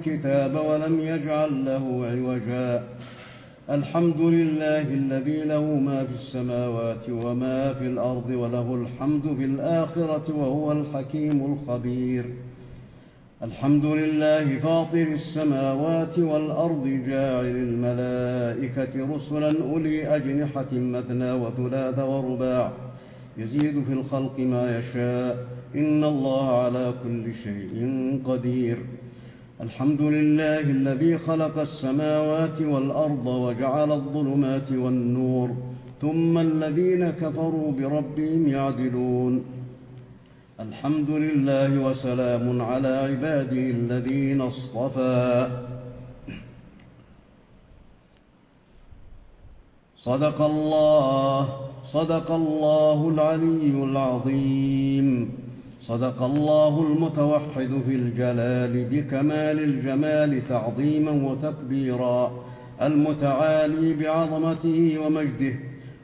الكتاب ولم يجعل له عوجا. الحمد لله الذي له ما في السماوات وما في الأرض وله الحمد في الآخرة وهو الحكيم الخبير. الحمد لله فاطر السماوات والأرض جاعل الملائكة رسلا أولي أجنحة مثنى وثلاث ورباع يزيد في الخلق ما يشاء. إن الله على كل شيء قدير. الحمد لله الذي خلق السماوات والأرض وجعل الظلمات والنور ثم الذين كفروا بربهم يعدلون. الحمد لله وسلام على عباده الذين اصطفى. صدق الله صدق الله العلي العظيم. صدق الله المتوحد في الجلال بكمال الجمال تعظيما وتكبيرا المتعالي بعظمته ومجده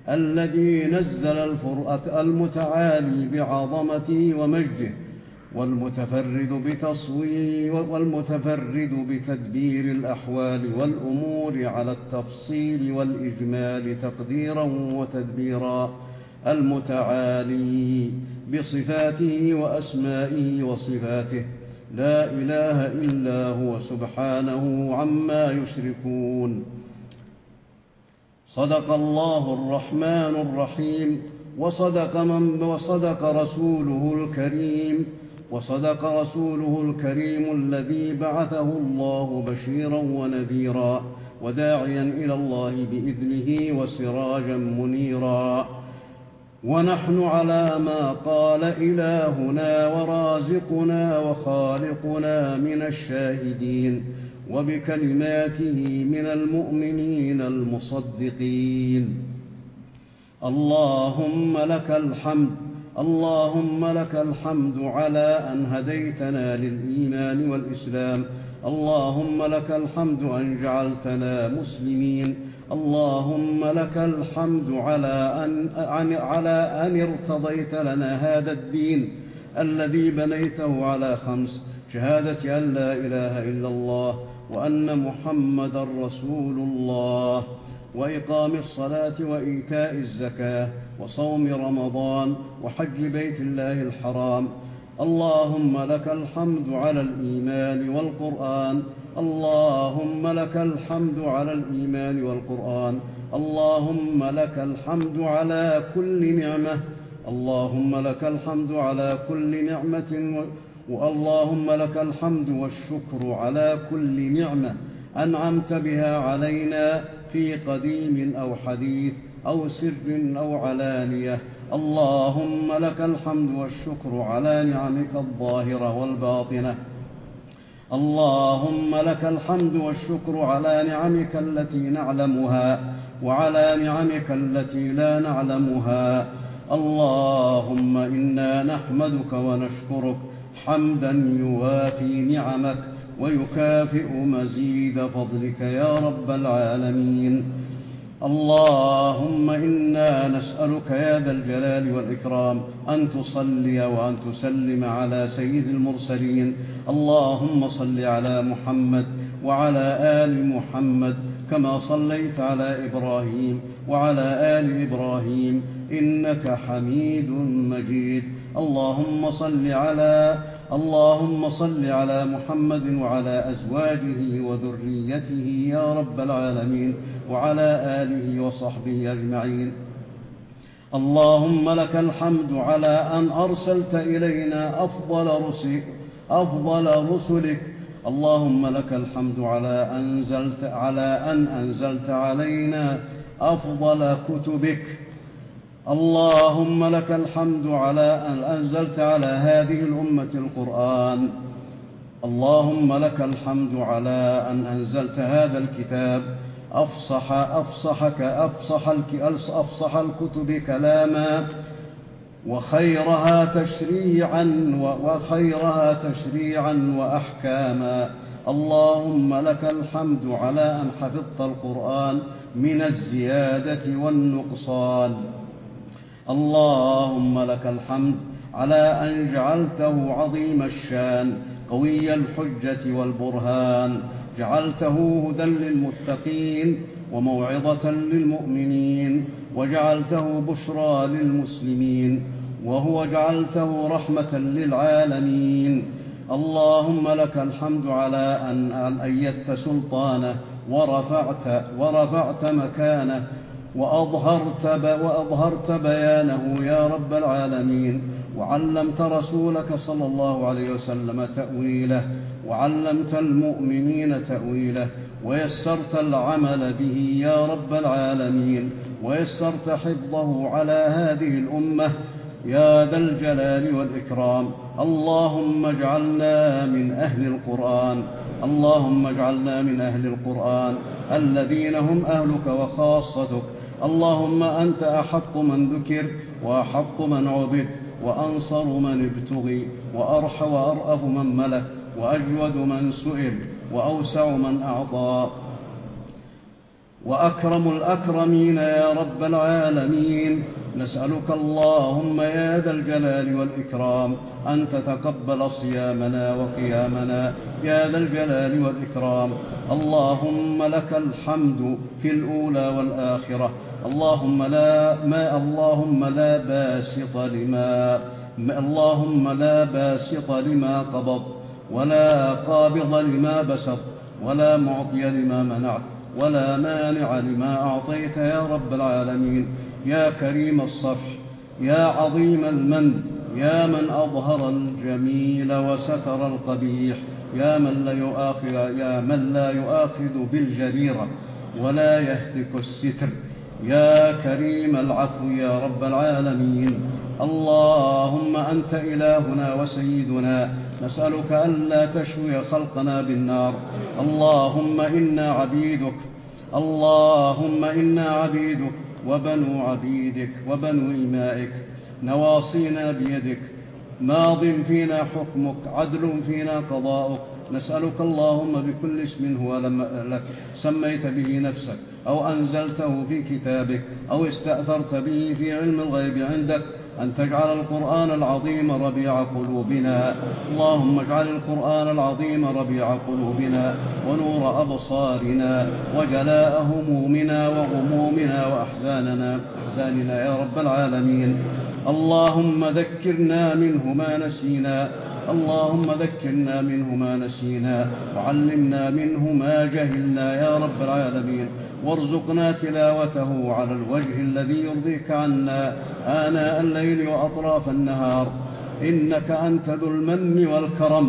الذي نزل الفرأة المتعالي بعظمته ومجده والمتفرد بتصوير والمتفرد بتدبير الأحوال والأمور على التفصيل والإجمال تقديرا وتدبيرا المتعالي بصفاته وأسمائه وصفاته. لا إله إلا هو سبحانه عما يشركون. صدق الله الرحمن الرحيم. وصدق, من وصدق رسوله الكريم. وصدق رسوله الكريم الذي بعثه الله بشيرا ونذيرا وداعيا إلى الله بإذنه وسراجا منيرا. ونحن على ما قال إلهنا ورازقنا وخالقنا من الشاهدين وبكلماته من المؤمنين المصدقين. اللهم لك الحمد اللهم لك الحمد على أن هديتنا للإيمان والإسلام. اللهم لك الحمد أن جعلتنا مسلمين. اللهم لك الحمد على أن, على أن ارتضيت لنا هذا الدين الذي بنيته على خمس. شهادة أن لا إله إلا الله وأن محمد رسول الله. وإقام الصلاة وإيتاء الزكاة وصوم رمضان وحج بيت الله الحرام. اللهم لك الحمد على الإيمان والقرآن اللهم لك الحمد على الإيمان والقرآن. اللهم لك الحمد على كل نعمة. اللهم لك الحمد على كل نعمة واللهم لك الحمد والشكر على كل نعمة. أنعمت بها علينا في قديم أو حديث أو سر أو علانية. اللهم لك الحمد والشكر على نعمك الظاهرة والباطنة. اللهم لك الحمد والشكر على نعمك التي نعلمها وعلى نعمك التي لا نعلمها. اللهم إنا نحمدك ونشكرك حمدا يوافي نعمك ويكافئ مزيد فضلك يا رب العالمين. اللهم إنا نسألك يا ذا الجلال والإكرام أن تصلي وأن تسلم على سيد المرسلين اللهم صل على محمد وعلى آل محمد كما صليت على إبراهيم وعلى آل إبراهيم إنك حميد مجيد اللهم صل على اللهم صل على محمد وعلى أزواجه وذريته يا رب العالمين وعلى آله وصحبه أجمعين اللهم لك الحمد على أن أرسلت إلينا أفضل رسل أفضل رسلك. اللهم لك الحمد على, أنزلت على أن أنزلت علينا أفضل كتبك. اللهم لك الحمد على أن أنزلت على هذه الأمة القرآن. اللهم لك الحمد على أن أنزلت هذا الكتاب. أفصح أفصحك أفصح, أفصح الكتب كلاما. وخيرها تشريعا وخيرها تشريعا وأحكاما. اللهم لك الحمد على أن حفظت القرآن من الزيادة والنقصان. اللهم لك الحمد على أن جعلته عظيم الشان قوي الحجة والبرهان. جعلته هدى للمتقين وموعظة للمؤمنين. وجعلته بشرى للمسلمين. وهو جعلته رحمة للعالمين. اللهم لك الحمد على أن أيدت سلطانه ورفعت, ورفعت مكانه وأظهرت, وأظهرت بيانه يا رب العالمين. وعلمت رسولك صلى الله عليه وسلم تأويله. وعلمت المؤمنين تأويله. ويسرت العمل به يا رب العالمين. ويسرت حفظه على هذه الأمة. يا ذا الجلال والإكرام. اللهم اجعلنا من أهل القرآن. اللهم اجعلنا من أهل القرآن. الذين هم أهلك وخاصتك. اللهم أنت أحق من ذكر وأحق من عبد وأنصر من ابتغي وأرحى وأرأف من ملك وأجود من سئل وأوسع من أعطى. وأكرم الأكرمين يا رب العالمين. نسألك اللهم يا ذا الجلال والإكرام أن تتقبل صيامنا وقيامنا. يا ذا الجلال والإكرام. اللهم لك الحمد في الأولى والآخرة. اللهم لا ما اللهم لا باسط لما اللهم لا باسط لما قبض. ولا قابض لما بسط. ولا معطي لما منعت. ولا مانع لما أعطيت يا رب العالمين. يا كريم الصفح يا عظيم المن يا من أظهر الجميل وستر القبيح يا من لا يؤاخذ, يا من لا يؤاخذ بالجريرة ولا يهتك الستر. يا كريم العفو يا رب العالمين. اللهم أنت إلهنا وسيدنا نسألك ألا تشوي خلقنا بالنار. اللهم إنا عبيدك. اللهم إنا عبيدك. وبنو عبيدك. وبنو إمائك. نواصينا بيدك. ماض فينا حكمك. عدل فينا قضاؤك. نسألك اللهم بكل اسم هو لك. سميت به نفسك. أو أنزلته في كتابك. أو استأثرت به في علم الغيب عندك. أن تجعل القرآن العظيم ربيع قلوبنا. اللهم اجعل القرآن العظيم ربيع قلوبنا ونور أبصارنا وجلاء همومنا وغمومنا وأحزاننا. أحزاننا يا رب العالمين. اللهم ذكرنا منه ما نسينا. اللهم ذكرنا منه ما نسينا وعلمنا منه ما جهلنا يا رب العالمين. وارزقنا تلاوته على الوجه الذي يرضيك عنا آناء الليل وأطراف النهار. إنك أنت ذو المن والكرم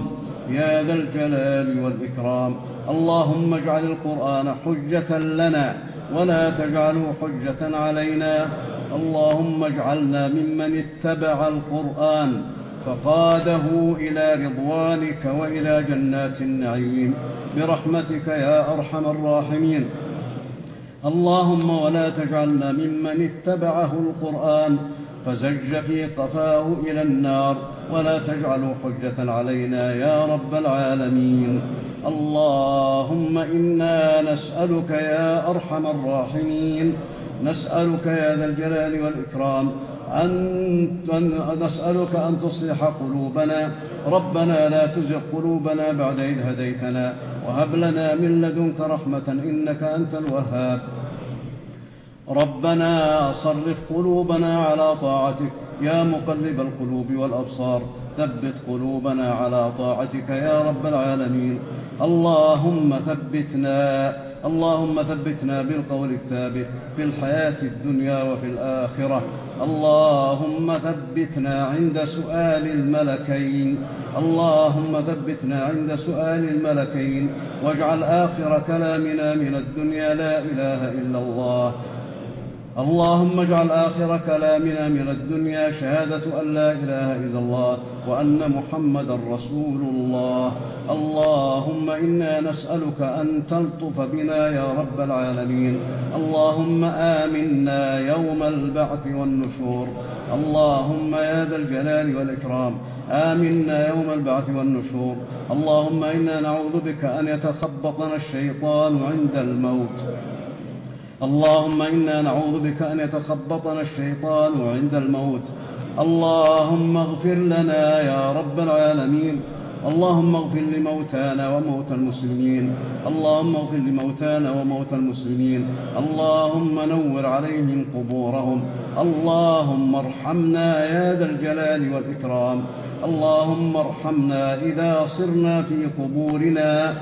يا ذا الجلال والإكرام. اللهم اجعل القرآن حجة لنا ولا تجعله حجة علينا. اللهم اجعلنا ممن اتبع القرآن. فقاده إلى رضوانك وإلى جنات النعيم. برحمتك يا أرحم الراحمين. اللهم ولا تجعلنا ممن اتبعه القرآن فزج في قفاه إلى النار ولا تجعل حجة علينا يا رب العالمين. اللهم إنا نسألك يا أرحم الراحمين. نسألك يا ذا الجلال والإكرام أن نسألك أن تصلح قلوبنا. ربنا لا تزغ قلوبنا بعد إذ هديتنا وهب لنا من لدنك رحمة إنك أنت الوهاب. ربنا صرف قلوبنا على طاعتك يا مقلب القلوب والأبصار. ثبت قلوبنا على طاعتك يا رب العالمين. اللهم ثبتنا اللهم ثبتنا بالقول الثابت في الحياة الدنيا وفي الآخرة. اللهم ثبتنا عند سؤال الملكين. اللهم ثبتنا عند سؤال الملكين. واجعل آخر كلامنا من الدنيا لا إله إلا الله. اللهم اجعل آخر كلامنا من الدنيا شهادة أن لا إله إلا الله وأن محمد رسول الله. اللهم إنا نسألك أن تلطف بنا يا رب العالمين. اللهم آمنا يوم البعث والنشور. اللهم يا ذا الجلال والإكرام. آمنا يوم البعث والنشور. اللهم إنا نعوذ بك أن يتخبطنا الشيطان عند الموت. اللهم إنا نعوذ بك أن يتخبطنا الشيطان عند الموت. اللهم اغفر لنا يا رب العالمين. اللهم اغفر لموتانا وموتى المسلمين. اللهم اغفر لموتانا وموتى المسلمين. اللهم نور عليهم قبورهم. اللهم ارحمنا يا ذا الجلال والإكرام. اللهم ارحمنا إذا صرنا في قبورنا.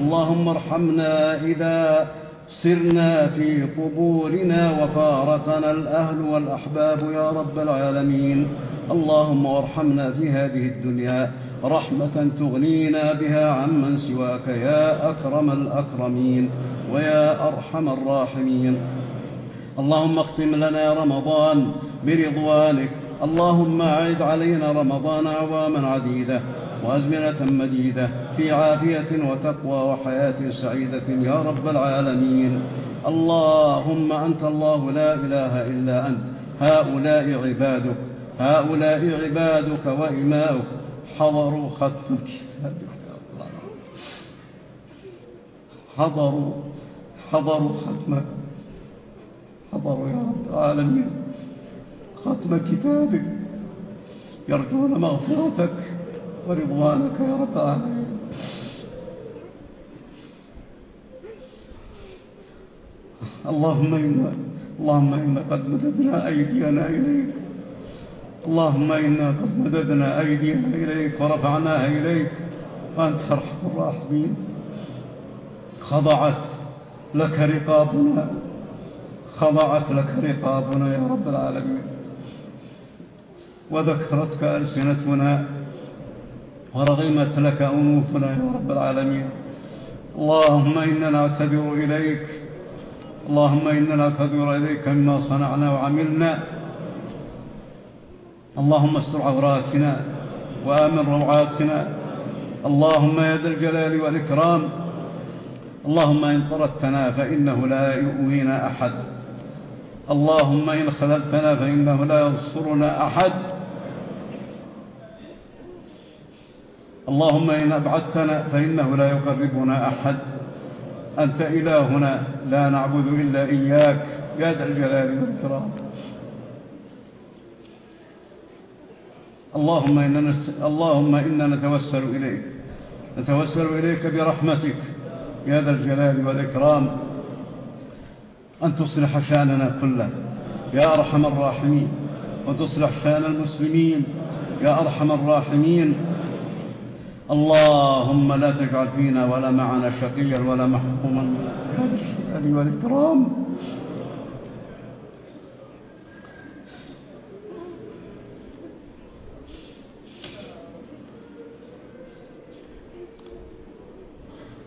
اللهم ارحمنا إذا سرنا في قبورنا وفارقنا الأهل والأحباب يا رب العالمين. اللهم وارحمنا في هذه الدنيا رحمة تغنينا بها عمن سواك يا أكرم الأكرمين ويا أرحم الراحمين. اللهم اختم لنا رمضان برضوانك اللهم أعد علينا رمضان عواما عديدة وأزمنة مديدة في عافية وتقوى وحياة سعيدة يا رب العالمين. اللهم أنت الله لا إله إلا أنت. هؤلاء عبادك. هؤلاء عبادك وإماؤك. حضروا ختم كتابك. حضروا حضروا ختمك حضروا يا رب العالمين. ختم كتابك. يرجون مغفرتك. ورضوانك يا رب العالمين. اللهم إنا اللهم إنا قد مددنا أيدينا إليك. اللهم إنا قد مددنا أيدينا إليك ورفعناها إليك. وأنت أرحم الراحمين. خضعت لك رقابنا. خضعت لك رقابنا يا رب العالمين. وذكرتك ألسنتنا ورغمت لك أنوفنا يا رب العالمين. اللهم إنا نعتبر إليك. اللهم إنا نعتبر إليك مما صنعنا وعملنا. اللهم استر عوراتنا وآمن روعاتنا. اللهم يا ذا الجلال والإكرام. اللهم إن طردتنا فإنه لا يؤوينا أحد. اللهم إن خذلتنا فإنه لا ينصرنا أحد. اللهم إن أبعدتنا فإنه لا يقربنا أحد. أنت إلهنا لا نعبد إلا إياك. يا ذا الجلال والإكرام. اللهم إننا اللهم إننا نتوسل إليك. نتوسل إليك برحمتك. يا ذا الجلال والإكرام. أن تصلح شأننا كله. يا أرحم الراحمين. وتصلح شأن المسلمين. يا أرحم الراحمين. اللهم لا تجعل فينا ولا معنا شقيا ولا محكوما. الجلال والإكرام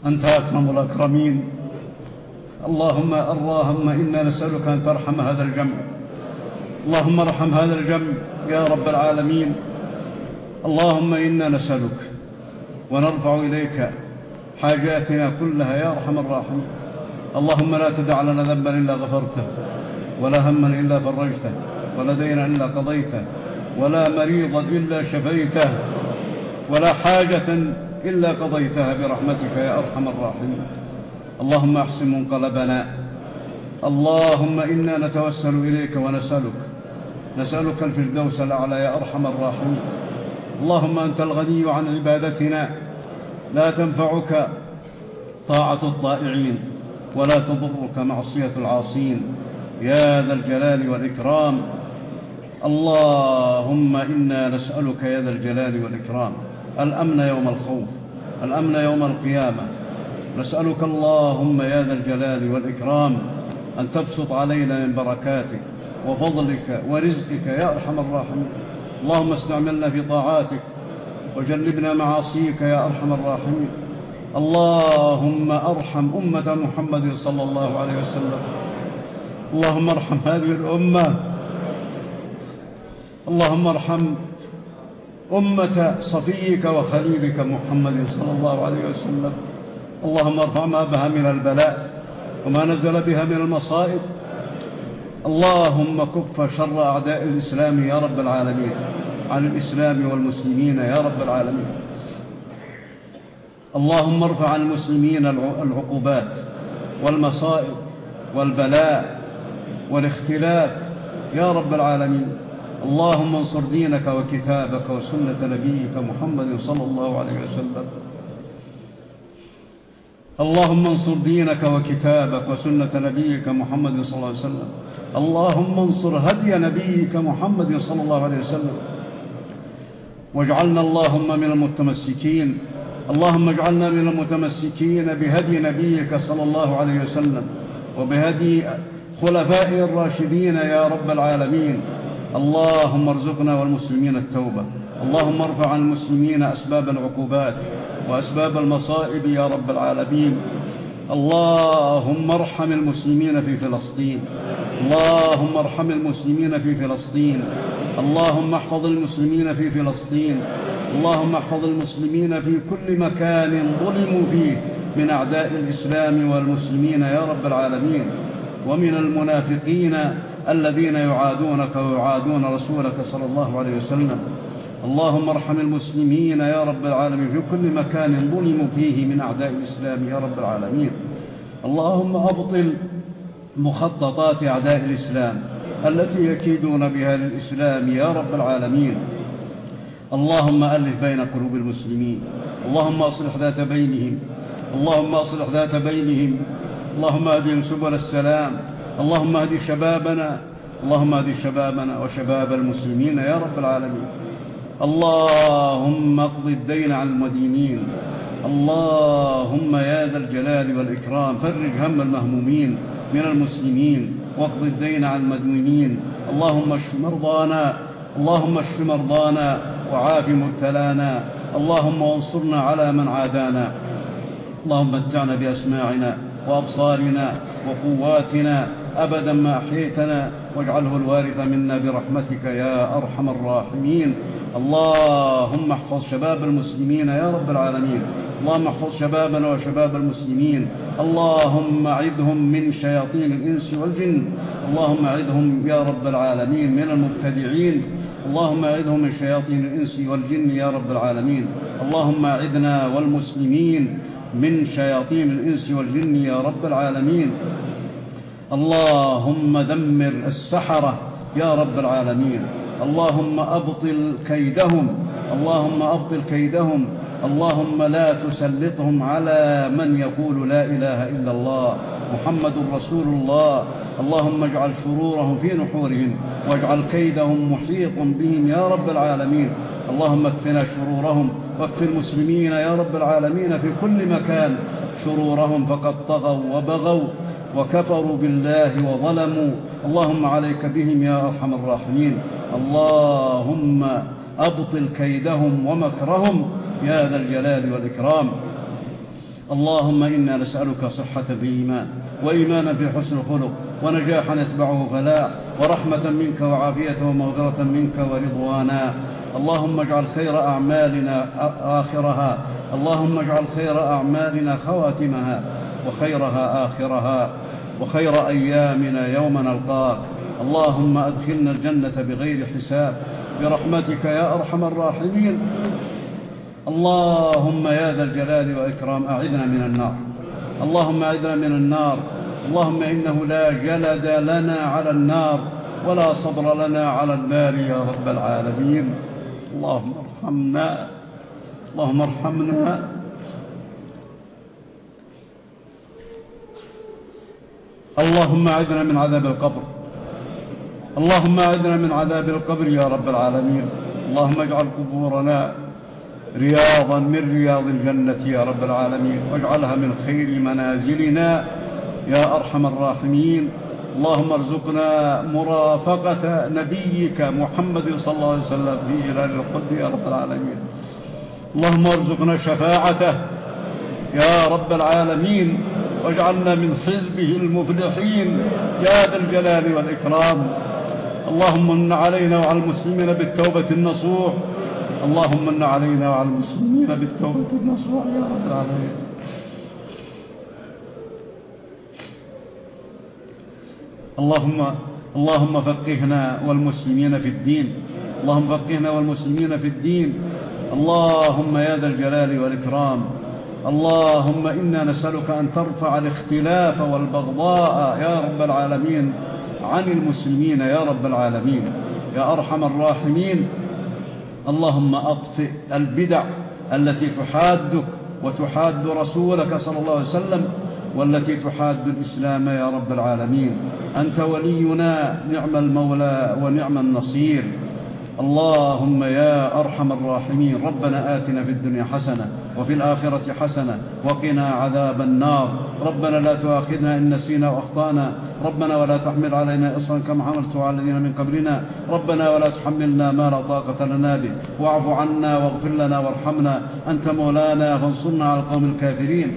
أنت أكرم الأكرمين. اللهم اللهم إنا نسألك أن ترحم هذا الجمع. اللهم ارحم هذا الجمع يا رب العالمين. اللهم إنا نسألك. ونرفع إليك حاجاتنا كلها يا أرحم الراحمين. اللهم لا تدع لنا ذنبا إلا غفرته ولا هما إلا فرجته ولا دينا إلا قضيته ولا مريضا إلا شفيته ولا حاجة إلا قضيتها برحمتك يا أرحم الراحمين. اللهم أحسن منقلبنا. اللهم إنا نتوسل إليك ونسألك. نسألك الفردوس الأعلى يا أرحم الراحمين. اللهم أنت الغني عن عبادتنا لا تنفعك طاعة الطائعين ولا تضرك معصية العاصين. يا ذا الجلال والإكرام. اللهم إنا نسألك يا ذا الجلال والإكرام. الأمن يوم الخوف الأمن يوم القيامة. نسألك اللهم يا ذا الجلال والإكرام أن تبسط علينا من بركاتك وفضلك ورزقك يا أرحم الراحمين. اللهم استعملنا في طاعاتك وجنبنا معاصيك يا أرحم الراحمين. اللهم أرحم أمة محمد صلى الله عليه وسلم. اللهم ارحم هذه الأمة. اللهم ارحم أمة صفيك وخليلك محمد صلى الله عليه وسلم. اللهم ارفع ما بها من البلاء وما نزل بها من المصائب. اللهم كف شر أعداء الإسلام يا رب العالمين عن الإسلام والمسلمين يا رب العالمين. اللهم ارفع عن المسلمين العقوبات والمصائب والبلاء والاختلاف يا رب العالمين. اللهم انصر دينك وكتابك وسنة نبيك محمد صلى الله عليه وسلم. اللهم انصر دينك وكتابك وسنة نبيك محمد صلى الله عليه وسلم. اللهم انصر هدي نبيك محمد صلى الله عليه وسلم. واجعلنا اللهم من المتمسكين. اللهم اجعلنا من المتمسكين بهدي نبيك صلى الله عليه وسلم وبهدي خلفاء الراشدين يا رب العالمين. اللهم ارزقنا والمسلمين التوبة. اللهم ارفع عن المسلمين أسباب العقوبات وأسباب المصائب يا رب العالمين. اللهم ارحم المسلمين في فلسطين. اللهم ارحم المسلمين في فلسطين. اللهم احفظ المسلمين في فلسطين. اللهم احفظ المسلمين في كل مكان ظلموا فيه من أعداء الإسلام والمسلمين يا رب العالمين. ومن المنافقين الذين يعادونك ويعادون رسولك صلى الله عليه وسلم. اللهم ارحم المسلمين يا رب العالمين. في كل مكان ظلموا فيه من أعداء الإسلام يا رب العالمين. اللهم أبطل مخططات أعداء الإسلام التي يكيدون بها للإسلام يا رب العالمين. اللهم ألف بين قلوب المسلمين. اللهم أصلح ذات بينهم. اللهم أصلح ذات بينهم. اللهم أهدهم سبل السلام. اللهم أهدي شبابنا. اللهم أهدي شبابنا وشباب المسلمين يا رب العالمين. اللهم اقض الدين عن المدينين. اللهم يا ذا الجلال والإكرام فرج هم المهمومين من المسلمين واقض الدين عن المدينين. اللهم اشف مرضانا اللهم اشف مرضانا وعاف مبتلانا. اللهم وانصرنا على من عادانا. اللهم متعنا بأسماعنا وأبصارنا وقواتنا أبدا ما أحيتنا واجعله الوارث منا برحمتك يا أرحم الراحمين. اللهم احفظ شباب المسلمين يا رب العالمين. اللهم احفظ شبابنا وشباب المسلمين. اللهم اعذهم من شياطين الإنس والجن. اللهم اعذهم يا رب العالمين من المبتدعين. اللهم اعذهم من شياطين الإنس والجن يا رب العالمين. اللهم اعذنا والمسلمين من شياطين الإنس والجن يا رب العالمين. اللهم دمر السحرة يا رب العالمين. اللهم أبطل كيدهم اللهم أبطل كيدهم اللهم لا تسلطهم على من يقول لا إله إلا الله محمد رسول الله. اللهم اجعل شرورهم في نحورهم واجعل كيدهم محيط بهم يا رب العالمين. اللهم اكفنا شرورهم واكف المسلمين يا رب العالمين في كل مكان. شرورهم فقد طغوا وبغوا وكفروا بالله وظلموا. اللهم عليك بهم يا أرحم الراحمين. اللهم أبطل كيدهم ومكرهم يا ذا الجلال والإكرام. اللهم إنا نسألك صحة بالإيمان وإيمانا بحسن خلق ونجاحا نتبعه فلا ورحمة منك وعافية ومغفرة منك ورضوانا. اللهم اجعل خير أعمالنا آخرها. اللهم اجعل خير أعمالنا خواتمها وخيرها آخرها وخير أيامنا يوم نلقاك. اللهم أدخلنا الجنة بغير حساب برحمتك يا أرحم الراحمين. اللهم يا ذا الجلال وإكرام أعذنا من النار. اللهم أعذنا من النار. اللهم إنه لا جلد لنا على النار ولا صبر لنا على النار يا رب العالمين. اللهم ارحمنا. اللهم ارحمنا. اللهم أعذنا من عذاب القبر. اللهم أعذنا من عذاب القبر يا رب العالمين. اللهم اجعل قبورنا رياضا من رياض الجنة يا رب العالمين. واجعلها من خير منازلنا يا أرحم الراحمين. اللهم ارزقنا مرافقة نبيك محمد صلى الله عليه وسلم في إلال القدر يا رب العالمين. اللهم ارزقنا شفاعته يا رب العالمين. واجعلنا من حزبه المفلحين يا ذا الجلال والإكرام. اللهم ان علينا وعلى المسلمين بالتوبة النصوح. اللهم ان علينا وعلى المسلمين بالتوبة النصوح يا رب العالمين. اللهم اللهم فقهنا والمسلمين في الدين. اللهم فقهنا والمسلمين في الدين. اللهم يا ذا الجلال والإكرام. اللهم إنا نسألك أن ترفع الاختلاف والبغضاء يا رب العالمين. عن المسلمين يا رب العالمين يا أرحم الراحمين. اللهم أطفئ البدع التي تحادك وتحاد رسولك صلى الله عليه وسلم والتي تحاد الإسلام يا رب العالمين. أنت ولينا نعم المولى ونعم النصير. اللهم يا أرحم الراحمين. ربنا آتنا في الدنيا حسنة وفي الآخرة حسنة وقنا عذاب النار. ربنا لا تؤاخذنا إن نسينا وأخطأنا. ربنا ولا تحمل علينا إصرا كما حملت على الذين من قبلنا. ربنا ولا تحملنا ما لا طاقة لنا به. واعف عنا واغفر لنا وارحمنا. أنت مولانا فانصرنا على القوم الكافرين.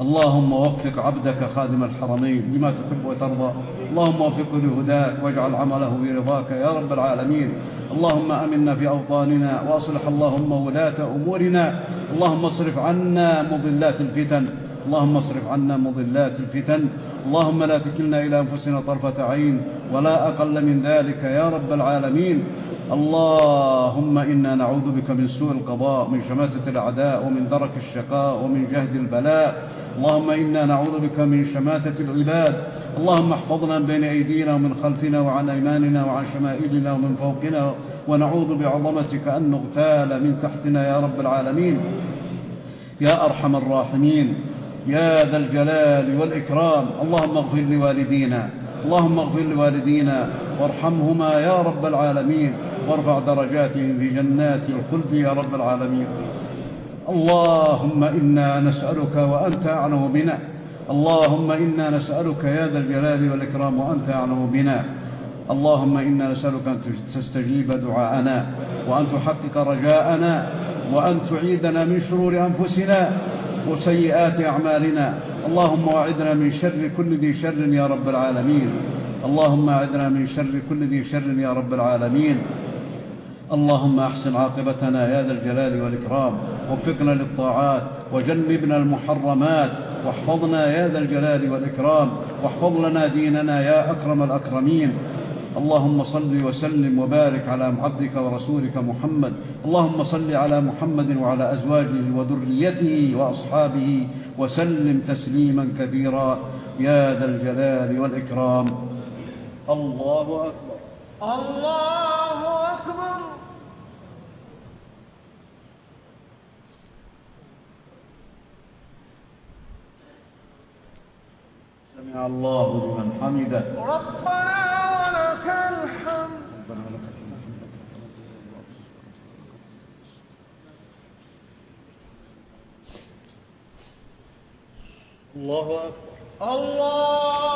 اللهم وفق عبدك خادم الحرمين بما تحب وترضى. اللهم وفقه لهداك واجعل عمله برضاك يا رب العالمين. اللهم أمنا في أوطاننا وأصلح اللهم ولاة أمورنا. اللهم اصرف عنا مضلات الفتن. اللهم اصرف عنا مضلات الفتن. اللهم لا تكلنا إلى أنفسنا طرفة عين ولا أقل من ذلك يا رب العالمين. اللهم إنا نعوذ بك من سوء القضاء من شماتة الأعداء ومن درك الشقاء ومن جهد البلاء. اللهم إنا نعوذ بك من شماتة العباد. اللهم احفظنا بين أيدينا ومن خلفنا وعن أيماننا وعن شمائلنا ومن فوقنا. ونعوذ بعظمتك أن نغتال من تحتنا يا رب العالمين. يا أرحم الراحمين. يا ذا الجلال والإكرام. اللهم اغفر لوالدينا. اللهم اغفر لوالدينا. وارحمهما يا رب العالمين. وارفع درجاتهم في جنات الخلد يا رب العالمين. اللهم إنا نسألك وأنت أعلم بنا. اللهم إنا نسألك يا ذا الجلال والإكرام وأنت أعلم بنا. اللهم إنا نسألك أن تستجيب دعاءنا وأن تحقق رجاءنا وأن تعيدنا من شرور أنفسنا وسيئات أعمالنا. اللهم أعدنا من شر كل ذي شر يا رب العالمين. اللهم أعدنا من شر كل ذي شر يا رب العالمين. اللهم أحسن عاقبتنا يا ذا الجلال والإكرام وفقنا للطاعات وجنبنا المحرمات واحفظنا يا ذا الجلال والإكرام واحفظ لنا ديننا يا أكرم الأكرمين. اللهم صل وسلم وبارك على عبدك ورسولك محمد. اللهم صل على محمد وعلى أزواجه وذريته وأصحابه وسلم تسليما كبيرا يا ذا الجلال والإكرام. الله أكبر. اللہ اکبر سمع الله لمن حمده. ربنا ولك الحمد. ربنا ولك الحمد الله اكبر الله